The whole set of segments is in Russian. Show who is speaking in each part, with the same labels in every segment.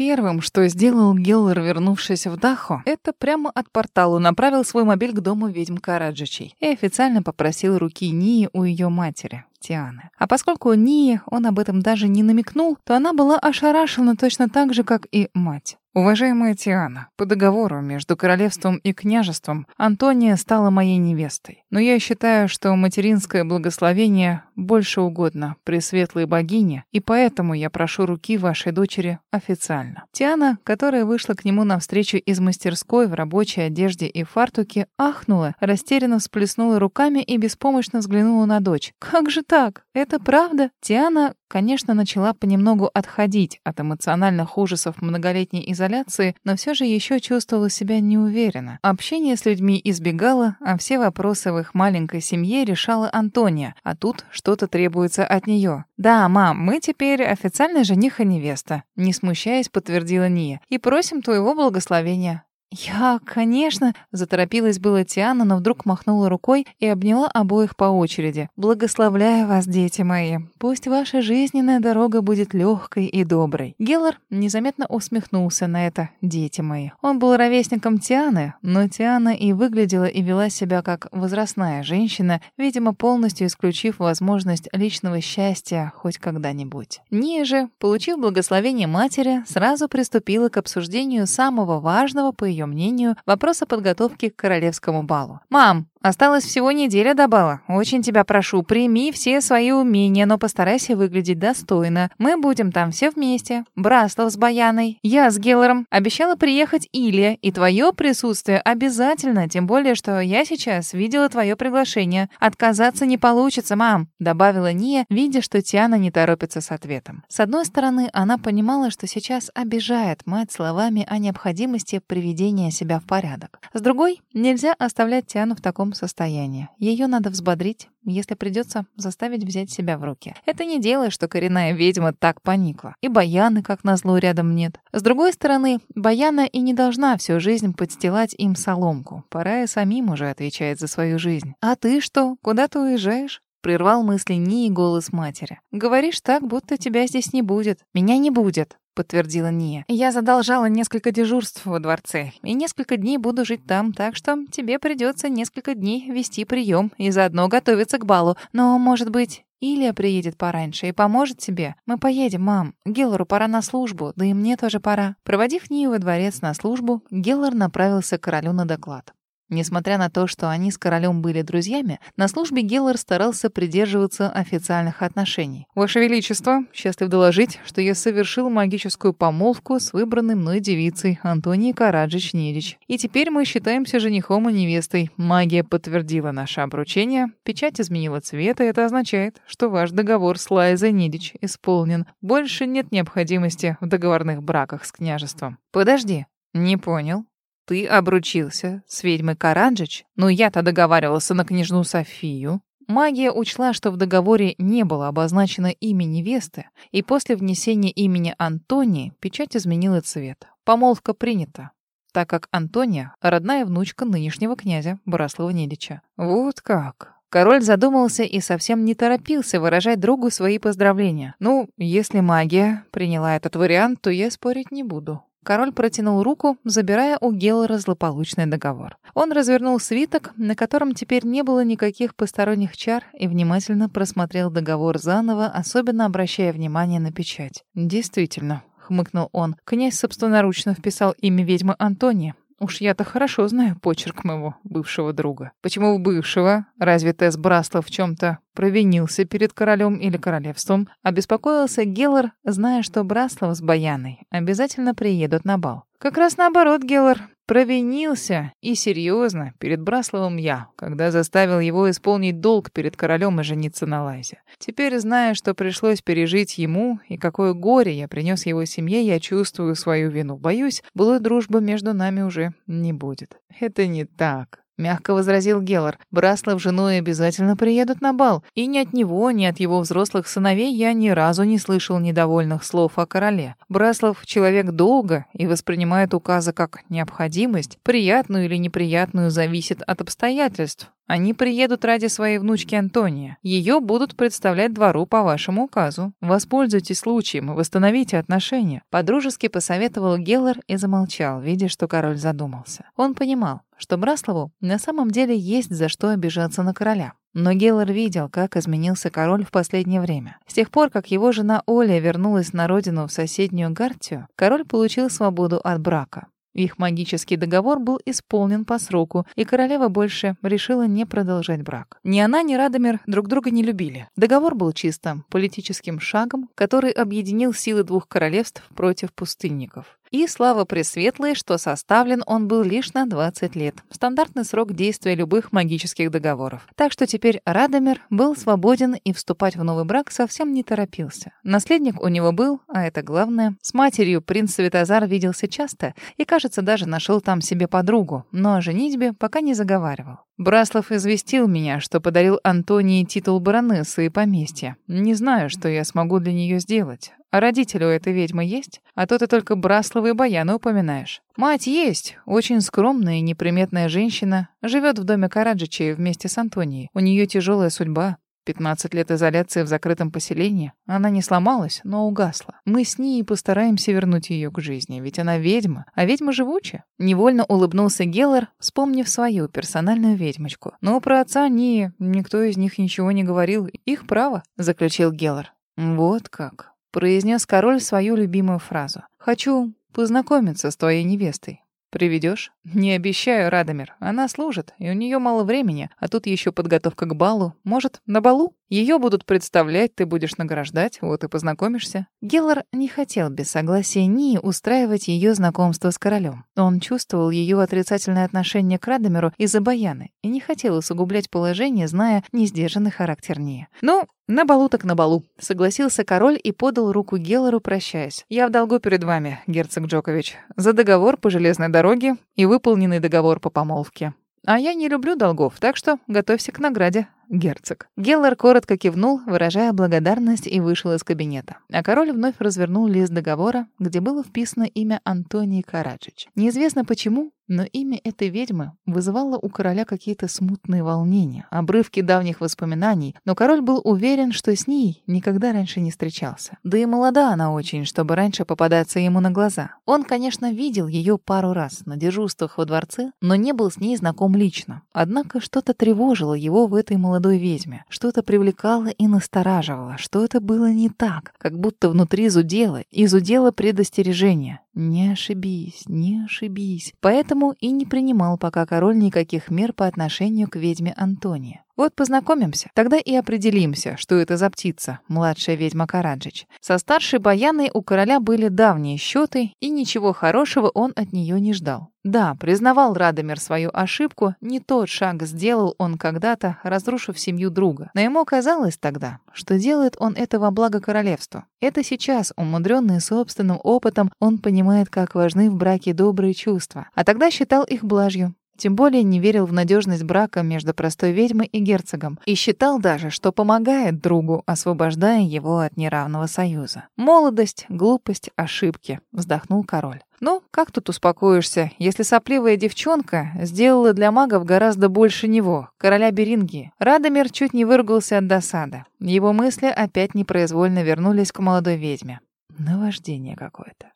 Speaker 1: Первым, что сделал Геллер, вернувшись в Дахо, это прямо от портала направил свой мобиль к дому ведьм Караджичей и официально попросил руки Нии у ее матери. Тианы. А поскольку Нии он об этом даже не намекнул, то она была ошарашена точно так же, как и мать. Уважаемая Тиана, по договору между королевством и княжеством Антония стала моей невестой. Но я считаю, что материнское благословение больше угодно пресветлой богине, и поэтому я прошу руки вашей дочери официально. Тиана, которая вышла к нему навстречу из мастерской в рабочей одежде и фартуке, ахнула, растерянно всплеснула руками и беспомощно взглянула на дочь. Как же так? Это правда? Тиана Конечно, начала понемногу отходить от эмоциональных ужасов многолетней изоляции, но все же еще чувствовала себя неуверенно. Общение с людьми избегала, а все вопросы в их маленькой семье решала Антония, а тут что-то требуется от нее. «Да, мам, мы теперь официальный жених и невеста», не смущаясь, подтвердила Ния, «и просим твоего благословения». «Я, конечно...» — заторопилась была Тиана, но вдруг махнула рукой и обняла обоих по очереди. «Благословляю вас, дети мои. Пусть ваша жизненная дорога будет легкой и доброй». Геллар незаметно усмехнулся на это «дети мои». Он был ровесником Тианы, но Тиана и выглядела и вела себя как возрастная женщина, видимо, полностью исключив возможность личного счастья хоть когда-нибудь. Ния же, получив благословение матери, сразу приступила к обсуждению самого важного по ее ее мнению, вопрос о подготовке к королевскому балу. «Мам, Осталось всего неделя до бала. Очень тебя прошу, прими все свои умения, но постарайся выглядеть достойно. Мы будем там все вместе. Браслов с Баяной, я с Геллером. Обещала приехать Илья, и твое присутствие обязательно, тем более, что я сейчас видела твое приглашение. Отказаться не получится, мам», — добавила Ния, видя, что Тиана не торопится с ответом. С одной стороны, она понимала, что сейчас обижает мать словами о необходимости приведения себя в порядок. С другой, нельзя оставлять Тиану в таком состоянии. Ее надо взбодрить, если придется заставить взять себя в руки. Это не дело, что коренная ведьма так поникла. И Баяны, как назло, рядом нет. С другой стороны, Баяна и не должна всю жизнь подстилать им соломку. Пора и самим уже отвечать за свою жизнь. «А ты что, куда ты уезжаешь?» Прервал мысли Нии голос матери. «Говоришь так, будто тебя здесь не будет. Меня не будет подтвердила Ния. «Я задолжала несколько дежурств во дворце, и несколько дней буду жить там, так что тебе придется несколько дней вести прием и заодно готовиться к балу. Но, может быть, Илья приедет пораньше и поможет тебе. Мы поедем, мам. Геллору пора на службу, да и мне тоже пора». Проводив Нию во дворец на службу, Геллор направился к королю на доклад. Несмотря на то, что они с королем были друзьями, на службе Геллар старался придерживаться официальных отношений. «Ваше Величество, счастлив доложить, что я совершил магическую помолвку с выбранной мной девицей Антонией Караджич-Нидич. И теперь мы считаемся женихом и невестой. Магия подтвердила наше обручение, печать изменила цвет, и это означает, что ваш договор с Лайзой Нидич исполнен. Больше нет необходимости в договорных браках с княжеством». «Подожди, не понял», ты обручился с ведьмой Караджич, но я-то договаривался на княжну Софию. Магия учла, что в договоре не было обозначено имя невесты, и после внесения имени Антонии печать изменила цвет. Помолвка принята, так как Антония — родная внучка нынешнего князя Браслова Недича. Вот как. Король задумался и совсем не торопился выражать другу свои поздравления. «Ну, если магия приняла этот вариант, то я спорить не буду. Король протянул руку, забирая у Геллора злополучный договор. Он развернул свиток, на котором теперь не было никаких посторонних чар, и внимательно просмотрел договор заново, особенно обращая внимание на печать. «Действительно», — хмыкнул он, — «князь собственноручно вписал имя ведьмы Антония. Уж я-то хорошо знаю почерк моего бывшего друга. Почему в бывшего? Разве Тесс Браслов в чем-то провинился перед королем или королевством? Обеспокоился Геллар, зная, что Браслов с Баяной обязательно приедут на бал. Как раз наоборот, Геллар. Провинился, и серьезно, перед Брасловым я, когда заставил его исполнить долг перед королем и жениться на Лайзе. Теперь, зная, что пришлось пережить ему, и какое горе я принес его семье, я чувствую свою вину. Боюсь, былой дружбы между нами уже не будет. Это не так мягко возразил Геллар. Браслов с женой обязательно приедут на бал, и ни от него, ни от его взрослых сыновей я ни разу не слышал недовольных слов о короле. Браслов человек долго и воспринимает указы как необходимость, приятную или неприятную зависит от обстоятельств, Они приедут ради своей внучки Антония. Ее будут представлять двору по вашему указу. Воспользуйтесь случаем и восстановите отношения. Подружески посоветовал Геллар и замолчал, видя, что король задумался. Он понимал, что Браслову на самом деле есть за что обижаться на короля. Но Геллар видел, как изменился король в последнее время. С тех пор, как его жена Оля вернулась на родину в соседнюю Гартию, король получил свободу от брака. Их магический договор был исполнен по сроку, и королева больше решила не продолжать брак. Ни она, ни Радомир друг друга не любили. Договор был чисто политическим шагом, который объединил силы двух королевств против пустынников. И слава пресветлой, что составлен он был лишь на 20 лет. Стандартный срок действия любых магических договоров. Так что теперь Радомир был свободен и вступать в новый брак совсем не торопился. Наследник у него был, а это главное. С матерью принц Светозар виделся часто и, кажется, даже нашел там себе подругу, но о женитьбе пока не заговаривал. Браслов известил меня, что подарил Антонии титул баронессы и поместья. Не знаю, что я смогу для нее сделать. А родители у этой ведьмы есть? А то ты только Брасловы и Баяны упоминаешь. Мать есть, очень скромная и неприметная женщина, живет в доме Караджичей вместе с Антонией. У нее тяжелая судьба. 15 лет изоляции в закрытом поселении. Она не сломалась, но угасла. Мы с ней постараемся вернуть ее к жизни, ведь она ведьма, а ведьма живучая. Невольно улыбнулся Геллар, вспомнив свою персональную ведьмочку. Но про отца ни, никто из них ничего не говорил. Их право, заключил Геллар. Вот как произнес король свою любимую фразу. «Хочу познакомиться с твоей невестой. Приведешь? Не обещаю, Радомир. Она служит, и у нее мало времени, а тут еще подготовка к балу. Может, на балу? Ее будут представлять, ты будешь награждать, вот и познакомишься. Геллар не хотел без согласия Нии устраивать ее знакомство с королем. Он чувствовал ее отрицательное отношение к Радомиру из-за Баяны и не хотел усугублять положение, зная несдержанный характер Нии. Ну, «На балу так на балу», — согласился король и подал руку Геллару, прощаясь. «Я в долгу перед вами, герцог Джокович, за договор по железной дороге и выполненный договор по помолвке. А я не люблю долгов, так что готовься к награде, герцог». Геллар коротко кивнул, выражая благодарность, и вышел из кабинета. А король вновь развернул лист договора, где было вписано имя Антонии Караджич. Неизвестно почему, но имя этой ведьмы вызывало у короля какие-то смутные волнения, обрывки давних воспоминаний, но король был уверен, что с ней никогда раньше не встречался. Да и молода она очень, чтобы раньше попадаться ему на глаза. Он, конечно, видел ее пару раз на дежурствах во дворце, но не был с ней знаком лично. Однако что-то тревожило его в этой молодой ведьме, что-то привлекало и настораживало, что это было не так, как будто внутри зудело, и зудело предостережение. Не ошибись, не ошибись. Поэтому и не принимал пока король никаких мер по отношению к ведьме Антонии. Вот познакомимся, тогда и определимся, что это за птица, младшая ведьма Караджич. Со старшей Баяной у короля были давние счеты, и ничего хорошего он от нее не ждал. Да, признавал Радомир свою ошибку, не тот шаг сделал он когда-то, разрушив семью друга. Но ему казалось тогда, что делает он это во благо королевству. Это сейчас, умудренный собственным опытом, он понимает, как важны в браке добрые чувства. А тогда считал их блажью. Тем более не верил в надежность брака между простой ведьмой и герцогом и считал даже, что помогает другу, освобождая его от неравного союза. «Молодость, глупость, ошибки», — вздохнул король. «Ну, как тут успокоишься, если сопливая девчонка сделала для магов гораздо больше него, короля Берингии?» Радомир чуть не выругался от досады. Его мысли опять непроизвольно вернулись к молодой ведьме. Наваждение какое-то.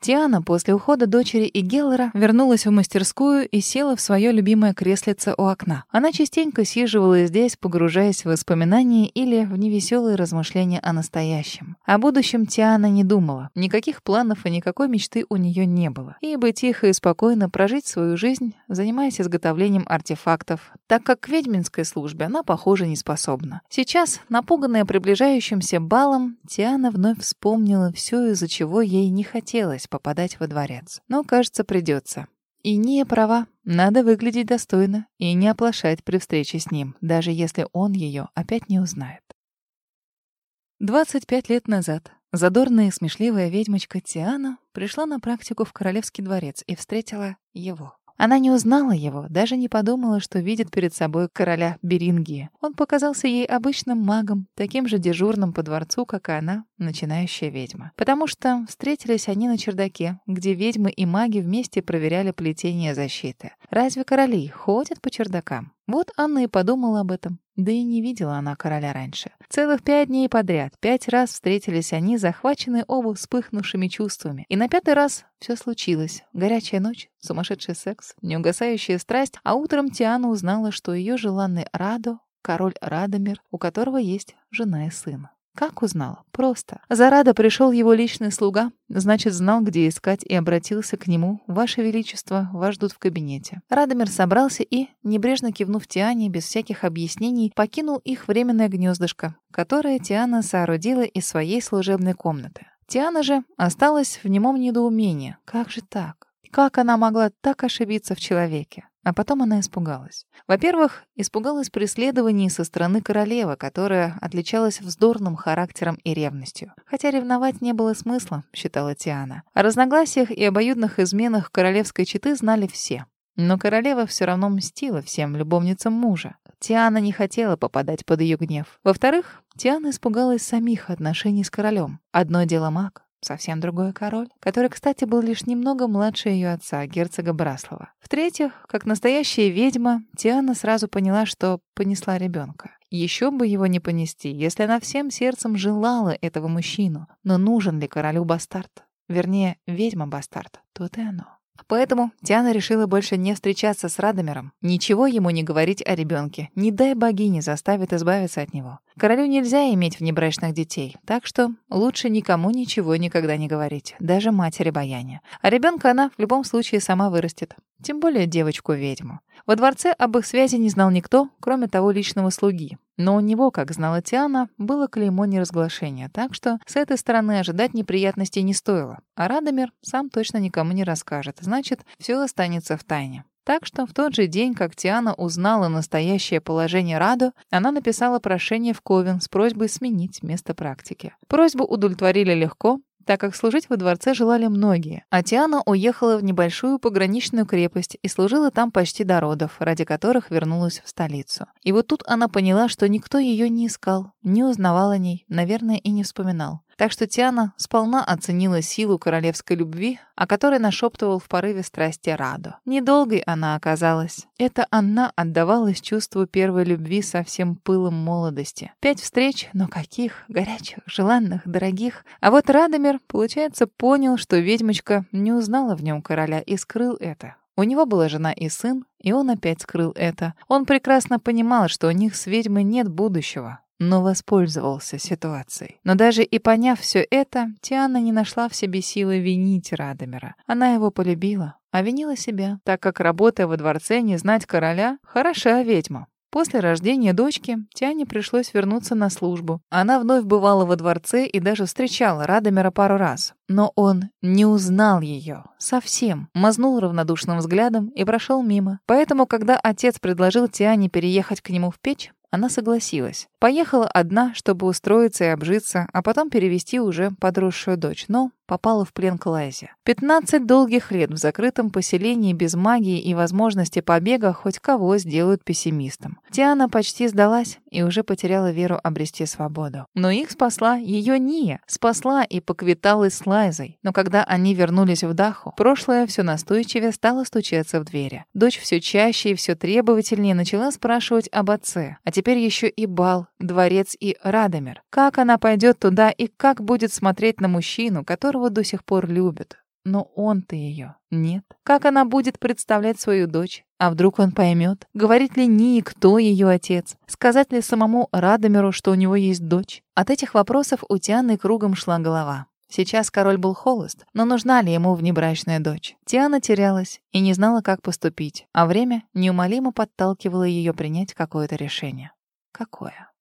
Speaker 1: Тиана после ухода дочери и Геллера вернулась в мастерскую и села в свое любимое креслице у окна. Она частенько сиживала здесь, погружаясь в воспоминания или в невеселые размышления о настоящем. О будущем Тиана не думала. Никаких планов и никакой мечты у нее не было. И бы тихо и спокойно прожить свою жизнь, занимаясь изготовлением артефактов, так как к ведьминской службе она, похоже, не способна. Сейчас, напуганная приближающимся балом, Тиана вновь вспомнила все, из-за чего ей не хотелось попадать во дворец. Но, кажется, придется. И не права. Надо выглядеть достойно и не оплошать при встрече с ним, даже если он ее опять не узнает. 25 лет назад задорная и смешливая ведьмочка Тиана пришла на практику в Королевский дворец и встретила его. Она не узнала его, даже не подумала, что видит перед собой короля Берингии. Он показался ей обычным магом, таким же дежурным по дворцу, как и она, начинающая ведьма. Потому что встретились они на чердаке, где ведьмы и маги вместе проверяли плетение защиты. Разве короли ходят по чердакам? Вот Анна и подумала об этом. Да и не видела она короля раньше. Целых пять дней подряд, пять раз встретились они, захваченные оба вспыхнувшими чувствами. И на пятый раз все случилось. Горячая ночь, сумасшедший секс, неугасающая страсть, а утром Тиана узнала, что ее желанный Радо — король Радомир, у которого есть жена и сын. Как узнала? Просто. За Рада пришел его личный слуга, значит, знал, где искать, и обратился к нему. «Ваше Величество, вас ждут в кабинете». Радомир собрался и, небрежно кивнув Тиане, без всяких объяснений, покинул их временное гнездышко, которое Тиана соорудила из своей служебной комнаты. Тиана же осталась в немом недоумении. Как же так? Как она могла так ошибиться в человеке? А потом она испугалась. Во-первых, испугалась преследований со стороны королевы, которая отличалась вздорным характером и ревностью. Хотя ревновать не было смысла, считала Тиана. О разногласиях и обоюдных изменах королевской четы знали все. Но королева все равно мстила всем любовницам мужа. Тиана не хотела попадать под ее гнев. Во-вторых, Тиана испугалась самих отношений с королем. Одно дело маг, Совсем другой король, который, кстати, был лишь немного младше ее отца, герцога Браслова. В-третьих, как настоящая ведьма, Тиана сразу поняла, что понесла ребенка. Еще бы его не понести, если она всем сердцем желала этого мужчину. Но нужен ли королю бастард? Вернее, ведьма-бастард. Тут и оно. Поэтому Тиана решила больше не встречаться с Радомером, ничего ему не говорить о ребенке. Не дай богине заставит избавиться от него. Королю нельзя иметь внебрачных детей, так что лучше никому ничего никогда не говорить, даже матери Баяне. А ребенка она в любом случае сама вырастет, тем более девочку-ведьму. Во дворце об их связи не знал никто, кроме того личного слуги. Но у него, как знала Тиана, было клеймо неразглашения, так что с этой стороны ожидать неприятностей не стоило. А Радомир сам точно никому не расскажет, значит, все останется в тайне. Так что в тот же день, как Тиана узнала настоящее положение Раду, она написала прошение в Ковен с просьбой сменить место практики. Просьбу удовлетворили легко, так как служить во дворце желали многие. А Тиана уехала в небольшую пограничную крепость и служила там почти до родов, ради которых вернулась в столицу. И вот тут она поняла, что никто ее не искал, не узнавал о ней, наверное, и не вспоминал. Так что Тиана сполна оценила силу королевской любви, о которой нашептывал в порыве страсти Радо. Недолгой она оказалась. Это она отдавалась чувству первой любви со всем пылом молодости. Пять встреч, но каких? Горячих, желанных, дорогих. А вот Радомир, получается, понял, что ведьмочка не узнала в нем короля и скрыл это. У него была жена и сын, и он опять скрыл это. Он прекрасно понимал, что у них с ведьмой нет будущего но воспользовался ситуацией. Но даже и поняв все это, Тиана не нашла в себе силы винить Радомира. Она его полюбила, а винила себя, так как, работая во дворце, не знать короля — хороша ведьма. После рождения дочки Тиане пришлось вернуться на службу. Она вновь бывала во дворце и даже встречала Радомира пару раз. Но он не узнал ее. Совсем. Мазнул равнодушным взглядом и прошел мимо. Поэтому, когда отец предложил Тиане переехать к нему в печь, она согласилась. Поехала одна, чтобы устроиться и обжиться, а потом перевести уже подросшую дочь. Но попала в плен к Лайзе. 15 долгих лет в закрытом поселении без магии и возможности побега хоть кого сделают пессимистом. Тиана почти сдалась и уже потеряла веру обрести свободу. Но их спасла ее Ния, спасла и поквиталась с Лайзой. Но когда они вернулись в Даху, прошлое все настойчивее стало стучаться в двери. Дочь все чаще и все требовательнее начала спрашивать об отце. А теперь еще и бал, дворец и Радомир. Как она пойдет туда и как будет смотреть на мужчину, который которого до сих пор любит. Но он-то ее нет. Как она будет представлять свою дочь? А вдруг он поймет? Говорит ли Нии, кто ее отец? Сказать ли самому Радомиру, что у него есть дочь? От этих вопросов у Тианы кругом шла голова. Сейчас король был холост, но нужна ли ему внебрачная дочь? Тиана терялась и не знала, как поступить, а время неумолимо подталкивало ее принять какое-то решение. Какое?